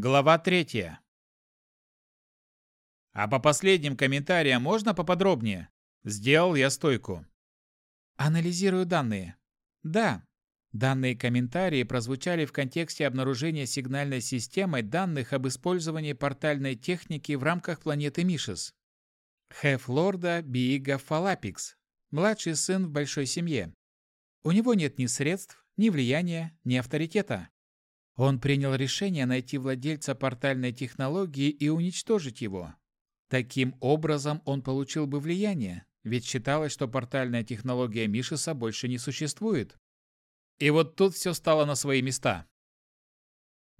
Глава третья. А по последним комментариям можно поподробнее? Сделал я стойку. Анализирую данные. Да, данные комментарии прозвучали в контексте обнаружения сигнальной системой данных об использовании портальной техники в рамках планеты Мишес. Хеф лорда Биига Фалапикс, младший сын в большой семье. У него нет ни средств, ни влияния, ни авторитета. Он принял решение найти владельца портальной технологии и уничтожить его. Таким образом он получил бы влияние, ведь считалось, что портальная технология Мишеса больше не существует. И вот тут все стало на свои места.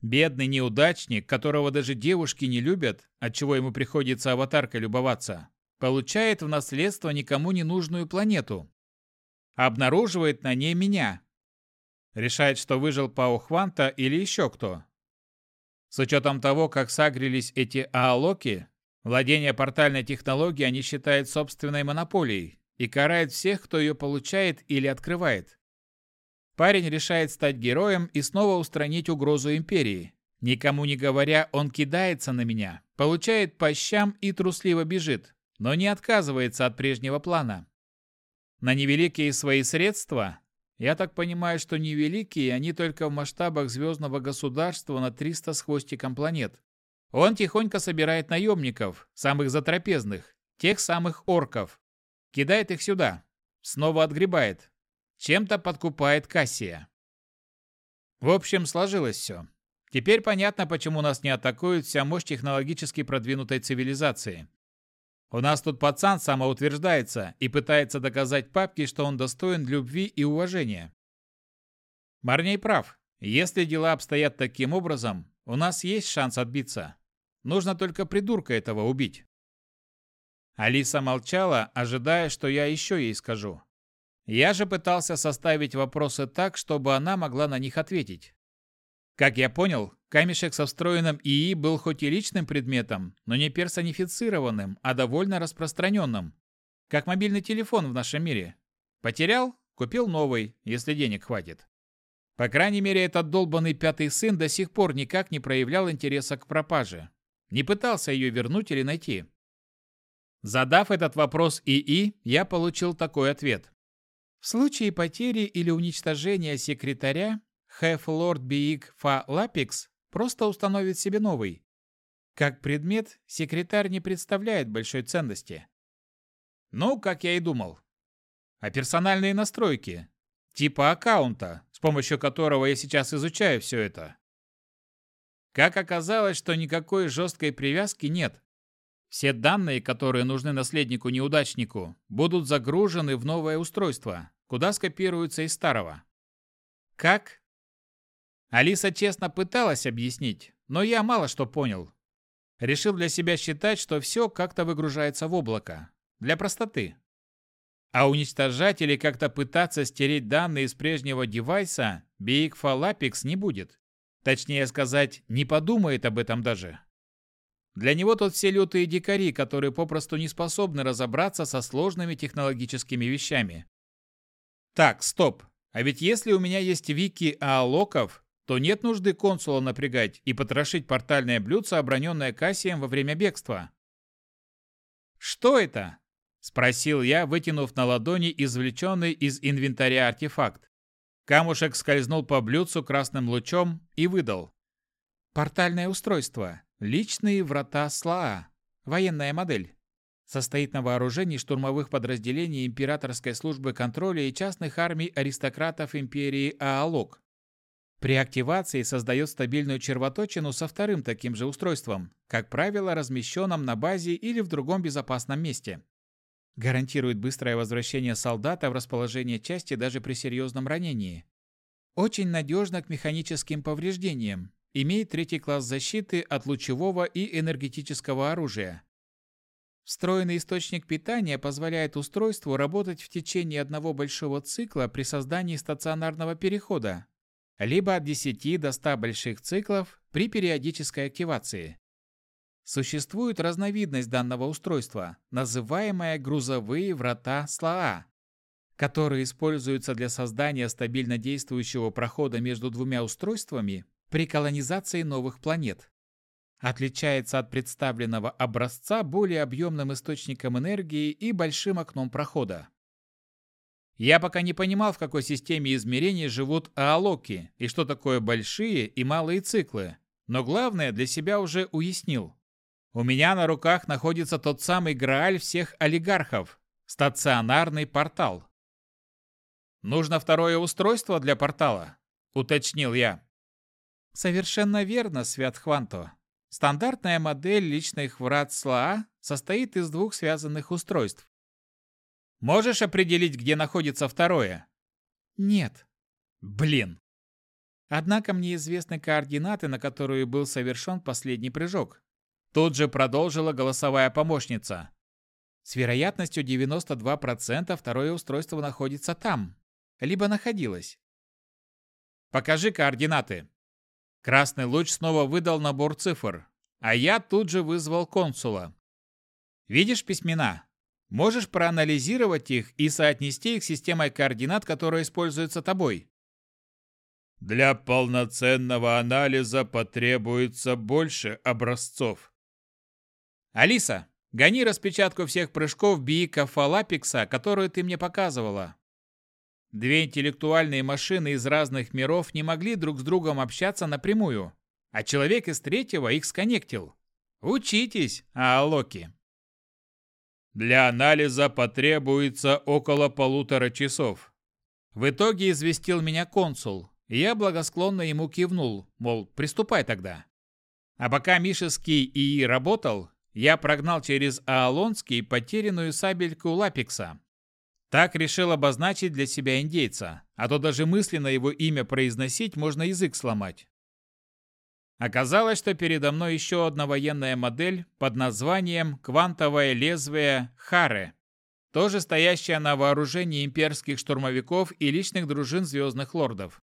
Бедный неудачник, которого даже девушки не любят, отчего ему приходится аватаркой любоваться, получает в наследство никому не нужную планету. Обнаруживает на ней меня. Решает, что выжил Пау Хванта или еще кто. С учетом того, как сагрились эти аалоки, владение портальной технологией они считают собственной монополией и карает всех, кто ее получает или открывает. Парень решает стать героем и снова устранить угрозу Империи. Никому не говоря, он кидается на меня, получает по щам и трусливо бежит но не отказывается от прежнего плана. На невеликие свои средства, я так понимаю, что невеликие они только в масштабах звездного государства на 300 с хвостиком планет. Он тихонько собирает наемников, самых затрапезных, тех самых орков, кидает их сюда, снова отгребает, чем-то подкупает Кассия. В общем, сложилось все. Теперь понятно, почему нас не атакует вся мощь технологически продвинутой цивилизации. У нас тут пацан самоутверждается и пытается доказать папке, что он достоин любви и уважения. Марней прав. Если дела обстоят таким образом, у нас есть шанс отбиться. Нужно только придурка этого убить. Алиса молчала, ожидая, что я еще ей скажу. Я же пытался составить вопросы так, чтобы она могла на них ответить. Как я понял, камешек со встроенным ИИ был хоть и личным предметом, но не персонифицированным, а довольно распространенным. Как мобильный телефон в нашем мире. Потерял? Купил новый, если денег хватит. По крайней мере, этот долбанный пятый сын до сих пор никак не проявлял интереса к пропаже. Не пытался ее вернуть или найти. Задав этот вопрос ИИ, я получил такой ответ. В случае потери или уничтожения секретаря Lord Биик Фа Лапикс просто установит себе новый. Как предмет, секретарь не представляет большой ценности. Ну, как я и думал. А персональные настройки? Типа аккаунта, с помощью которого я сейчас изучаю все это. Как оказалось, что никакой жесткой привязки нет. Все данные, которые нужны наследнику-неудачнику, будут загружены в новое устройство, куда скопируются из старого. Как? Алиса честно пыталась объяснить, но я мало что понял. Решил для себя считать, что все как-то выгружается в облако. Для простоты. А уничтожать или как-то пытаться стереть данные из прежнего девайса Big Lapix не будет. Точнее сказать, не подумает об этом даже. Для него тут все лютые дикари, которые попросту не способны разобраться со сложными технологическими вещами. Так, стоп. А ведь если у меня есть вики аалоков, то нет нужды консула напрягать и потрошить портальное блюдце, оброненное Кассием во время бегства. «Что это?» – спросил я, вытянув на ладони извлеченный из инвентаря артефакт. Камушек скользнул по блюдцу красным лучом и выдал. «Портальное устройство. Личные врата СЛАА. Военная модель. Состоит на вооружении штурмовых подразделений Императорской службы контроля и частных армий аристократов империи Аалок. При активации создает стабильную червоточину со вторым таким же устройством, как правило, размещенным на базе или в другом безопасном месте. Гарантирует быстрое возвращение солдата в расположение части даже при серьезном ранении. Очень надежно к механическим повреждениям. Имеет третий класс защиты от лучевого и энергетического оружия. Встроенный источник питания позволяет устройству работать в течение одного большого цикла при создании стационарного перехода, либо от 10 до 100 больших циклов при периодической активации. Существует разновидность данного устройства, называемая грузовые врата СЛАА, которые используются для создания стабильно действующего прохода между двумя устройствами при колонизации новых планет. отличается от представленного образца более объемным источником энергии и большим окном прохода. Я пока не понимал, в какой системе измерений живут аалоки и что такое большие и малые циклы, но главное для себя уже уяснил. У меня на руках находится тот самый Грааль всех олигархов – стационарный портал. «Нужно второе устройство для портала», – уточнил я. «Совершенно верно, Свят Хванто. Стандартная модель личных врат СЛА состоит из двух связанных устройств. Можешь определить, где находится второе? Нет. Блин. Однако мне известны координаты, на которые был совершен последний прыжок. Тут же продолжила голосовая помощница. С вероятностью 92% второе устройство находится там. Либо находилось. Покажи координаты. Красный луч снова выдал набор цифр, а я тут же вызвал консула. Видишь письмена? Можешь проанализировать их и соотнести их с системой координат, которая используется тобой. Для полноценного анализа потребуется больше образцов. Алиса, гони распечатку всех прыжков Биика Фалапикса, которую ты мне показывала. Две интеллектуальные машины из разных миров не могли друг с другом общаться напрямую, а человек из третьего их сконнектил. Учитесь, Аалоки. Для анализа потребуется около полутора часов. В итоге известил меня консул, и я благосклонно ему кивнул, мол, приступай тогда. А пока Мишеский ИИ работал, я прогнал через Аалонский потерянную сабельку Лапикса, так решил обозначить для себя индейца, а то даже мысленно его имя произносить можно язык сломать. Оказалось, что передо мной еще одна военная модель под названием «Квантовое лезвие Харе», тоже стоящая на вооружении имперских штурмовиков и личных дружин Звездных Лордов.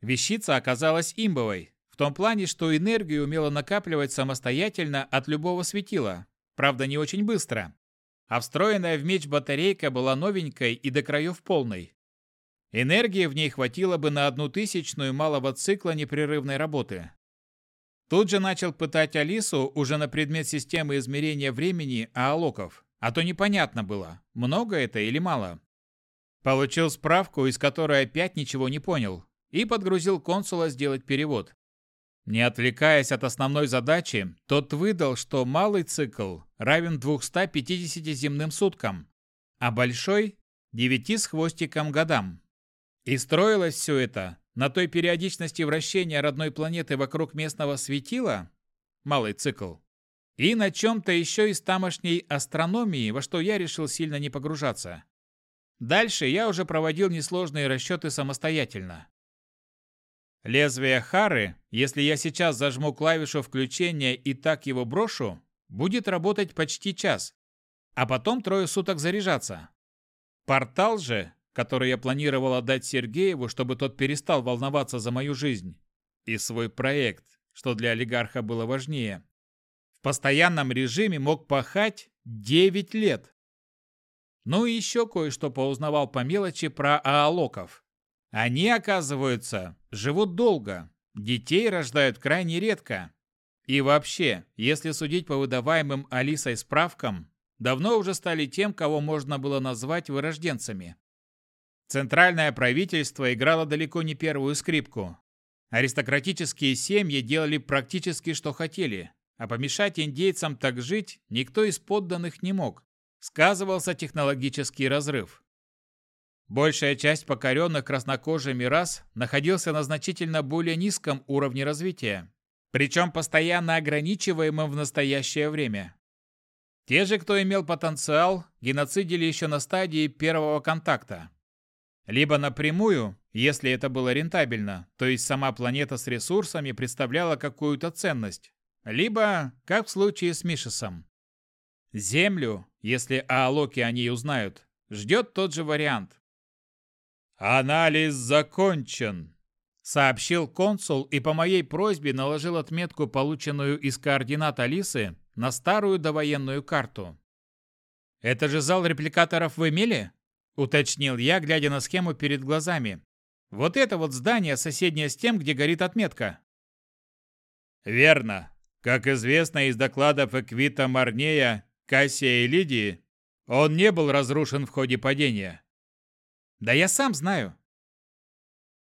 Вещица оказалась имбовой, в том плане, что энергию умела накапливать самостоятельно от любого светила, правда не очень быстро а встроенная в меч батарейка была новенькой и до краев полной. Энергии в ней хватило бы на одну тысячную малого цикла непрерывной работы. Тут же начал пытать Алису уже на предмет системы измерения времени аалоков, а то непонятно было, много это или мало. Получил справку, из которой опять ничего не понял, и подгрузил консула сделать перевод. Не отвлекаясь от основной задачи, тот выдал, что малый цикл равен 250 земным суткам, а большой – 9 с хвостиком годам. И строилось все это на той периодичности вращения родной планеты вокруг местного светила, малый цикл, и на чем-то еще из тамошней астрономии, во что я решил сильно не погружаться. Дальше я уже проводил несложные расчеты самостоятельно. Лезвие Хары, если я сейчас зажму клавишу включения и так его брошу, будет работать почти час, а потом трое суток заряжаться. Портал же, который я планировал отдать Сергееву, чтобы тот перестал волноваться за мою жизнь, и свой проект, что для олигарха было важнее, в постоянном режиме мог пахать 9 лет. Ну и еще кое-что поузнавал по мелочи про аалоков. Они, оказывается, живут долго, детей рождают крайне редко. И вообще, если судить по выдаваемым Алисой справкам, давно уже стали тем, кого можно было назвать вырожденцами. Центральное правительство играло далеко не первую скрипку. Аристократические семьи делали практически что хотели, а помешать индейцам так жить никто из подданных не мог. Сказывался технологический разрыв. Большая часть покоренных краснокожими рас находился на значительно более низком уровне развития, причем постоянно ограничиваемым в настоящее время. Те же, кто имел потенциал, геноцидили еще на стадии первого контакта. Либо напрямую, если это было рентабельно, то есть сама планета с ресурсами представляла какую-то ценность, либо, как в случае с Мишесом. Землю, если о ней узнают, ждет тот же вариант. «Анализ закончен», — сообщил консул и по моей просьбе наложил отметку, полученную из координат Алисы, на старую довоенную карту. «Это же зал репликаторов в Эмиле?» — уточнил я, глядя на схему перед глазами. «Вот это вот здание, соседнее с тем, где горит отметка». «Верно. Как известно из докладов Эквита Марнея, Кассия и Лидии, он не был разрушен в ходе падения. Да я сам знаю.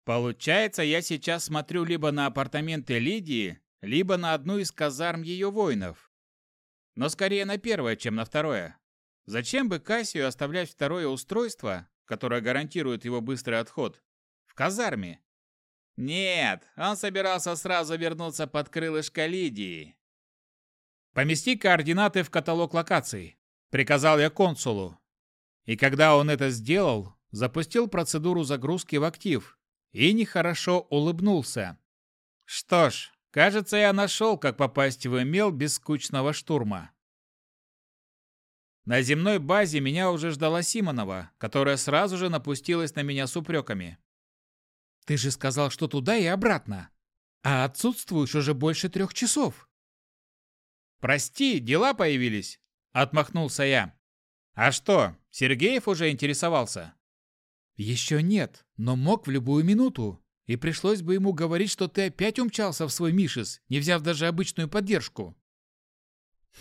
Получается, я сейчас смотрю либо на апартаменты Лидии, либо на одну из казарм ее воинов. Но скорее на первое, чем на второе. Зачем бы Кассию оставлять второе устройство, которое гарантирует его быстрый отход, в казарме? Нет, он собирался сразу вернуться под крылышко Лидии. «Помести координаты в каталог локаций», — приказал я консулу. И когда он это сделал, запустил процедуру загрузки в актив и нехорошо улыбнулся. Что ж, кажется, я нашел, как попасть в эмейл без скучного штурма. На земной базе меня уже ждала Симонова, которая сразу же напустилась на меня с упреками. «Ты же сказал, что туда и обратно, а отсутствуешь уже больше трех часов». «Прости, дела появились», — отмахнулся я. «А что, Сергеев уже интересовался?» «Еще нет, но мог в любую минуту, и пришлось бы ему говорить, что ты опять умчался в свой Мишес, не взяв даже обычную поддержку».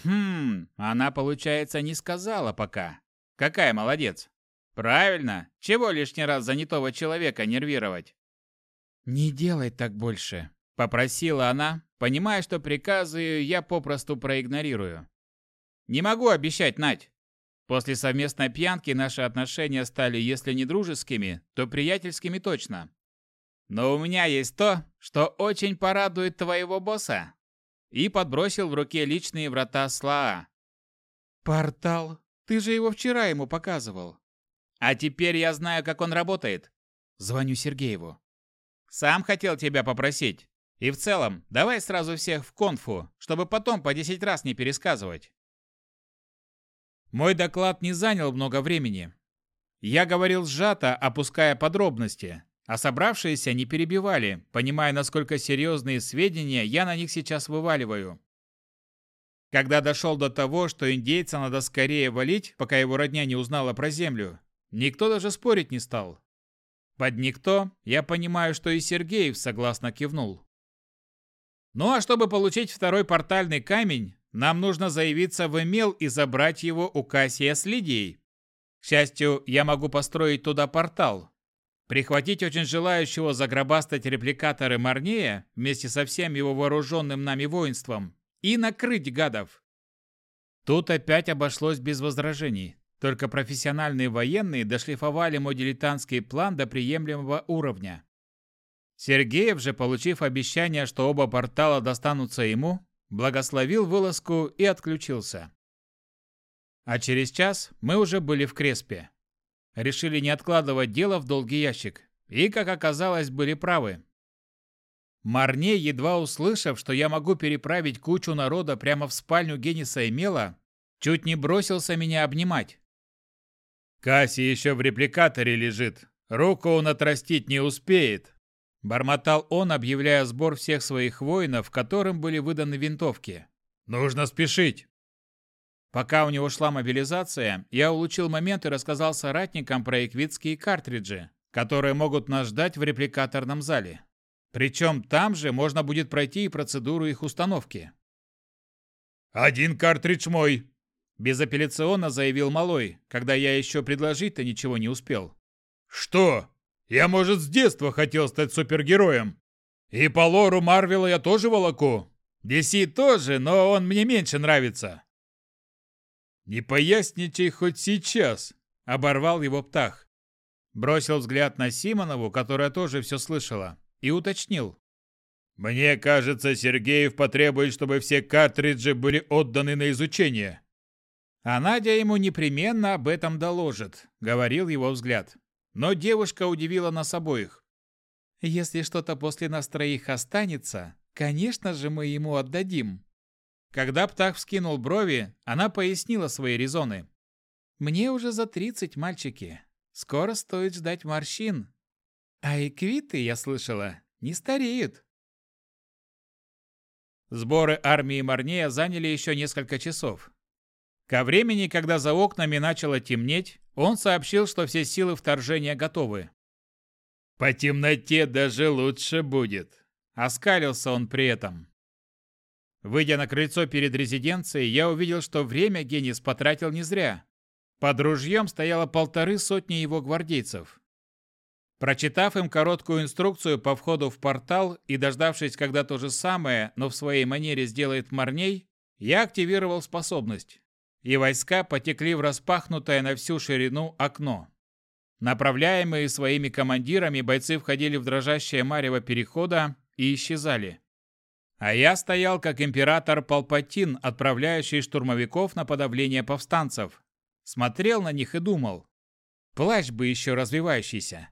Хм, она, получается, не сказала пока. Какая молодец. Правильно, чего лишний раз занятого человека нервировать? Не делай так больше, попросила она, понимая, что приказы я попросту проигнорирую. Не могу обещать, Надь. После совместной пьянки наши отношения стали, если не дружескими, то приятельскими точно. Но у меня есть то, что очень порадует твоего босса и подбросил в руке личные врата Слаа. «Портал? Ты же его вчера ему показывал». «А теперь я знаю, как он работает». Звоню Сергееву. «Сам хотел тебя попросить. И в целом, давай сразу всех в конфу, чтобы потом по десять раз не пересказывать». Мой доклад не занял много времени. Я говорил сжато, опуская подробности, а собравшиеся не перебивали, понимая, насколько серьезные сведения я на них сейчас вываливаю. Когда дошел до того, что индейца надо скорее валить, пока его родня не узнала про землю, никто даже спорить не стал. Под «никто» я понимаю, что и Сергеев согласно кивнул. Ну а чтобы получить второй портальный камень, нам нужно заявиться в Эмил и забрать его у Кассия с Лидией. К счастью, я могу построить туда портал, Прихватить очень желающего загробастать репликаторы Марнея вместе со всем его вооруженным нами воинством и накрыть гадов. Тут опять обошлось без возражений. Только профессиональные военные дошлифовали мой дилетантский план до приемлемого уровня. Сергеев же, получив обещание, что оба портала достанутся ему, благословил вылазку и отключился. А через час мы уже были в Креспе решили не откладывать дело в долгий ящик. И, как оказалось, были правы. Марне, едва услышав, что я могу переправить кучу народа прямо в спальню Гениса и Мела, чуть не бросился меня обнимать. «Касси еще в репликаторе лежит. Руку он отрастить не успеет», – бормотал он, объявляя сбор всех своих воинов, которым были выданы винтовки. «Нужно спешить!» Пока у него шла мобилизация, я улучил момент и рассказал соратникам про эквитские картриджи, которые могут нас ждать в репликаторном зале. Причем там же можно будет пройти и процедуру их установки. «Один картридж мой!» – безапелляционно заявил Малой, когда я еще предложить-то ничего не успел. «Что? Я, может, с детства хотел стать супергероем. И по лору Марвела я тоже волоку. DC тоже, но он мне меньше нравится. «Не поясничай хоть сейчас!» – оборвал его птах. Бросил взгляд на Симонову, которая тоже все слышала, и уточнил. «Мне кажется, Сергеев потребует, чтобы все картриджи были отданы на изучение». «А Надя ему непременно об этом доложит», — говорил его взгляд. Но девушка удивила нас обоих. «Если что-то после нас троих останется, конечно же мы ему отдадим», когда Птах вскинул брови, она пояснила свои резоны. «Мне уже за тридцать, мальчики. Скоро стоит ждать морщин. А эквиты, я слышала, не стареют». Сборы армии Марнея заняли еще несколько часов. Ко времени, когда за окнами начало темнеть, он сообщил, что все силы вторжения готовы. «По темноте даже лучше будет», — оскалился он при этом. Выйдя на крыльцо перед резиденцией, я увидел, что время Генис потратил не зря. Под ружьем стояло полторы сотни его гвардейцев. Прочитав им короткую инструкцию по входу в портал и дождавшись, когда то же самое, но в своей манере сделает Марней, я активировал способность, и войска потекли в распахнутое на всю ширину окно. Направляемые своими командирами, бойцы входили в дрожащее марево перехода и исчезали. А я стоял как император Палпатин, отправляющий штурмовиков на подавление повстанцев. Смотрел на них и думал. Плащ бы еще развивающийся.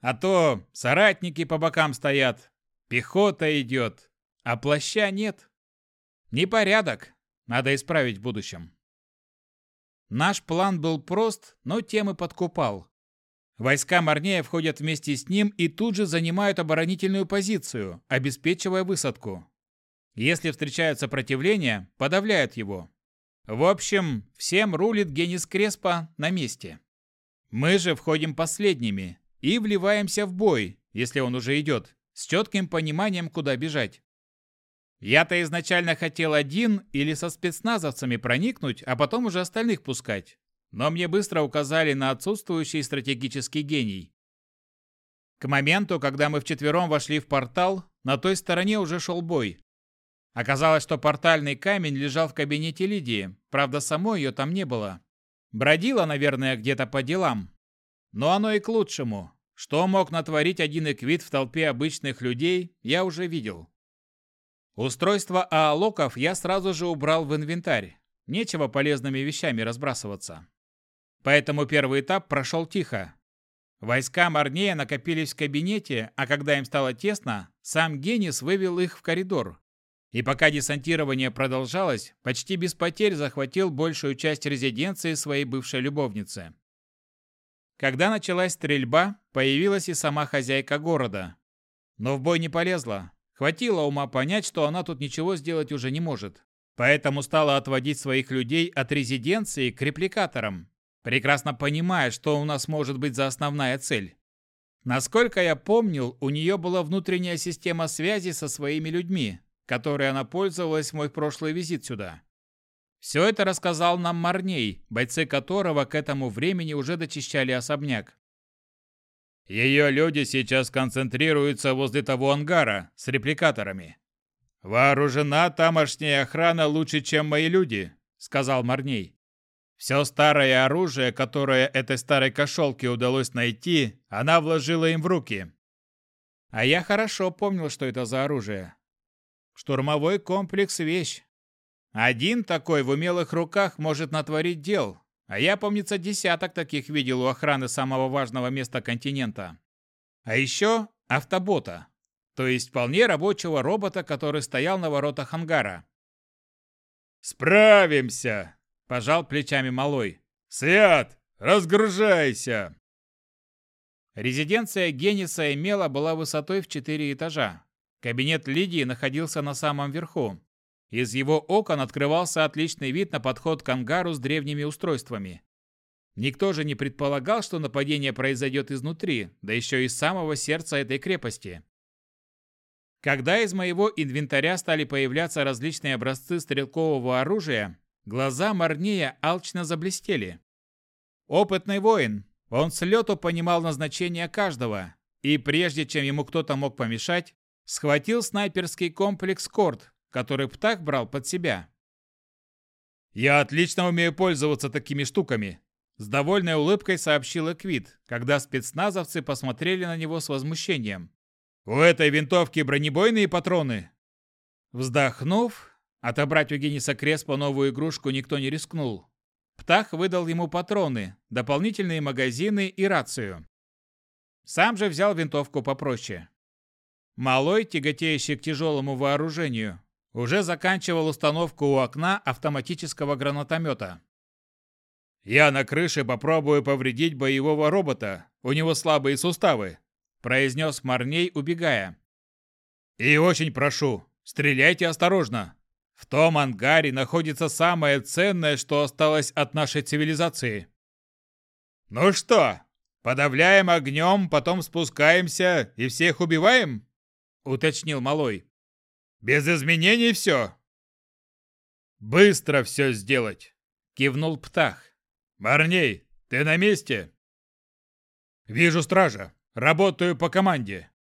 А то соратники по бокам стоят, пехота идет, а плаща нет. Непорядок, надо исправить в будущем. Наш план был прост, но тем и подкупал. Войска Марнея входят вместе с ним и тут же занимают оборонительную позицию, обеспечивая высадку. Если встречают сопротивление, подавляют его. В общем, всем рулит Генис Креспа на месте. Мы же входим последними и вливаемся в бой, если он уже идет, с четким пониманием, куда бежать. Я-то изначально хотел один или со спецназовцами проникнуть, а потом уже остальных пускать но мне быстро указали на отсутствующий стратегический гений. К моменту, когда мы вчетвером вошли в портал, на той стороне уже шел бой. Оказалось, что портальный камень лежал в кабинете Лидии, правда, самой ее там не было. Бродила, наверное, где-то по делам. Но оно и к лучшему. Что мог натворить один эквит в толпе обычных людей, я уже видел. Устройство аалоков я сразу же убрал в инвентарь. Нечего полезными вещами разбрасываться. Поэтому первый этап прошел тихо. Войска Марнея накопились в кабинете, а когда им стало тесно, сам Генис вывел их в коридор. И пока десантирование продолжалось, почти без потерь захватил большую часть резиденции своей бывшей любовницы. Когда началась стрельба, появилась и сама хозяйка города. Но в бой не полезла. Хватило ума понять, что она тут ничего сделать уже не может. Поэтому стала отводить своих людей от резиденции к репликаторам, прекрасно понимая, что у нас может быть за основная цель. Насколько я помнил, у нее была внутренняя система связи со своими людьми, которой она пользовалась в мой прошлый визит сюда. Все это рассказал нам Марней, бойцы которого к этому времени уже дочищали особняк. Ее люди сейчас концентрируются возле того ангара с репликаторами. Вооружена тамошняя охрана лучше, чем мои люди, сказал Марней. Все старое оружие, которое этой старой кошелке удалось найти, она вложила им в руки. А я хорошо помнил, что это за оружие. Штурмовой комплекс – вещь. Один такой в умелых руках может натворить дел, а я, помнится, десяток таких видел у охраны самого важного места континента. А еще автобота, то есть вполне рабочего робота, который стоял на воротах ангара. «Справимся!» Пожал плечами малой. «Свят, разгружайся!» Резиденция Гениса имела была высотой в четыре этажа. Кабинет Лидии находился на самом верху. Из его окон открывался отличный вид на подход к ангару с древними устройствами. Никто же не предполагал, что нападение произойдет изнутри, да еще из самого сердца этой крепости. Когда из моего инвентаря стали появляться различные образцы стрелкового оружия, Глаза Марнея алчно заблестели. Опытный воин, он с лету понимал назначение каждого, и прежде чем ему кто-то мог помешать, схватил снайперский комплекс «Корт», который Птах брал под себя. «Я отлично умею пользоваться такими штуками», с довольной улыбкой сообщил Эквит, когда спецназовцы посмотрели на него с возмущением. «У этой винтовки бронебойные патроны?» Вздохнув, Отобрать у Гениса Креспо новую игрушку никто не рискнул. Птах выдал ему патроны, дополнительные магазины и рацию. Сам же взял винтовку попроще. Малой, тяготеющий к тяжелому вооружению, уже заканчивал установку у окна автоматического гранатомета. «Я на крыше попробую повредить боевого робота, у него слабые суставы», произнес Марней, убегая. «И очень прошу, стреляйте осторожно, в том ангаре находится самое ценное, что осталось от нашей цивилизации. Ну что, подавляем огнем, потом спускаемся и всех убиваем? Уточнил Малой. Без изменений все. быстро все сделать!» — кивнул Птах. «Марней, ты на месте?» «Вижу стража. Работаю по команде».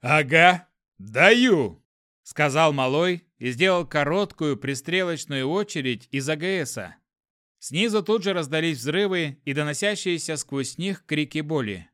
«Ага, даю!» — сказал Малой и сделал короткую пристрелочную очередь из АГСа. Снизу тут же раздались взрывы и доносящиеся сквозь них крики боли.